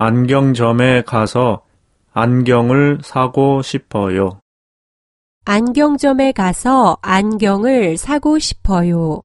안경점에 가서 안경을 사고 싶어요. 안경점에 가서 안경을 사고 싶어요.